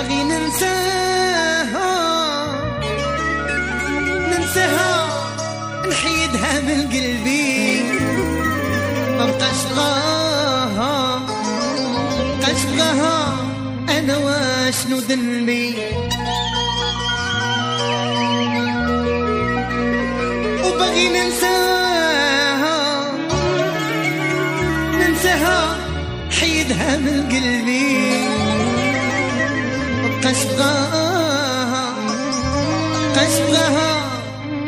باغي ننساها. ننساها. نحيدها من قلبي. ما بقاش بغاها بقاش بغاها أنا واشنو ذنبي؟ وبغي ننساها. ننساها. حيدها من قلبي. مبقاش بغاها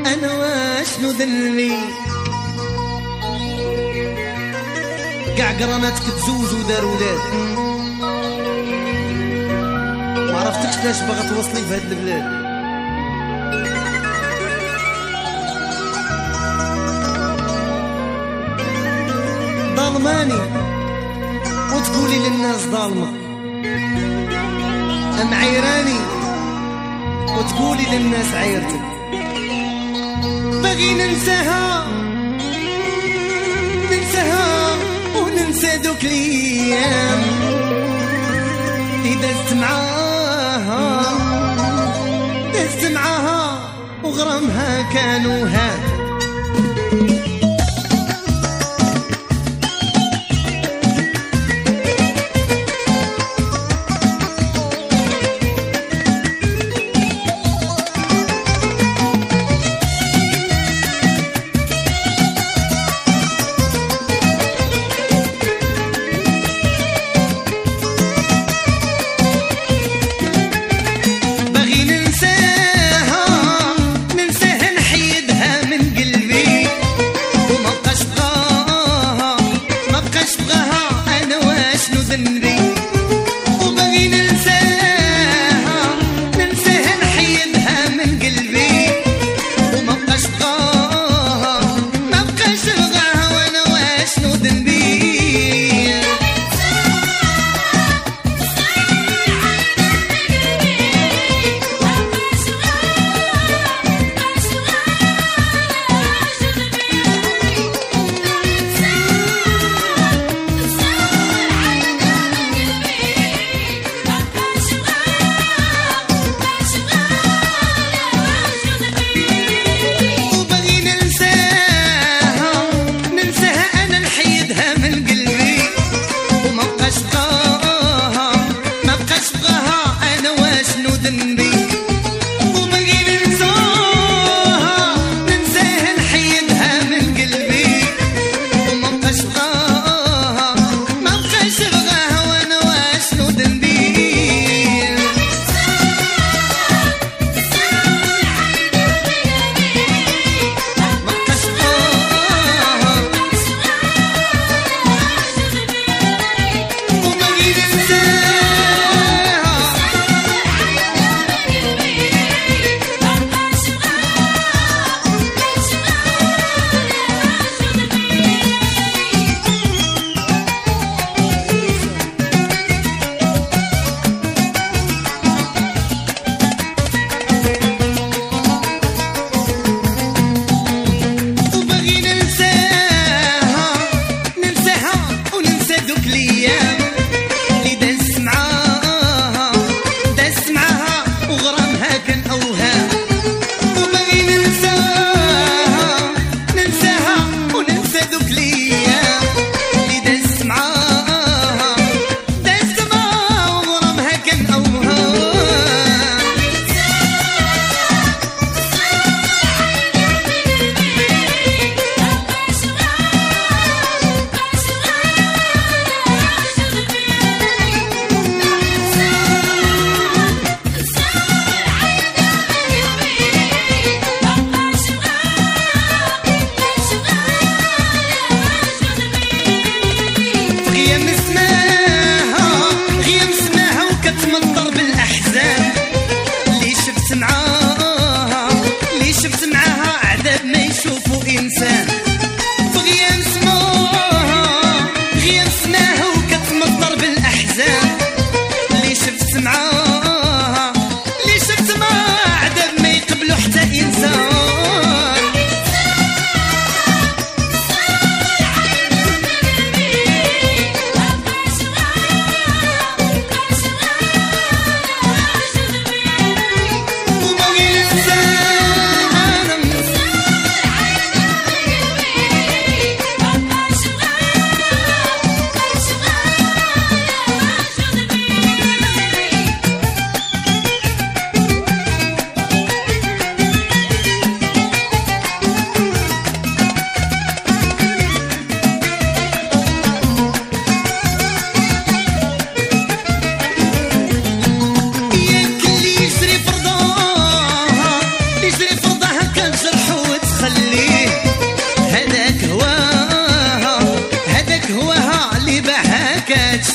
أنا واشنو ذنبي كاع قراناتك تزوج ودار ولاد ما عرفتكش لاش باغا توصلي في هاد البلاد ظلماني وتقولي للناس ظالمة أم عيراني وتقولي للناس عيرتك. باغي ننساها ننساها وننسى دوك الأيام. اللي دزت معاها دزت معاها وغرامها كانوا هات لكن أوهام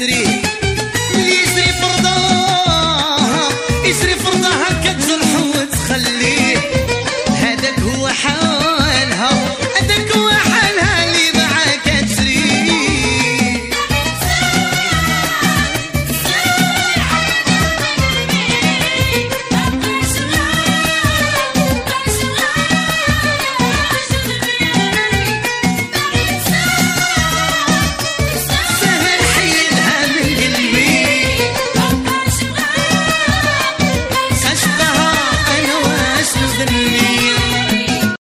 மாதிரி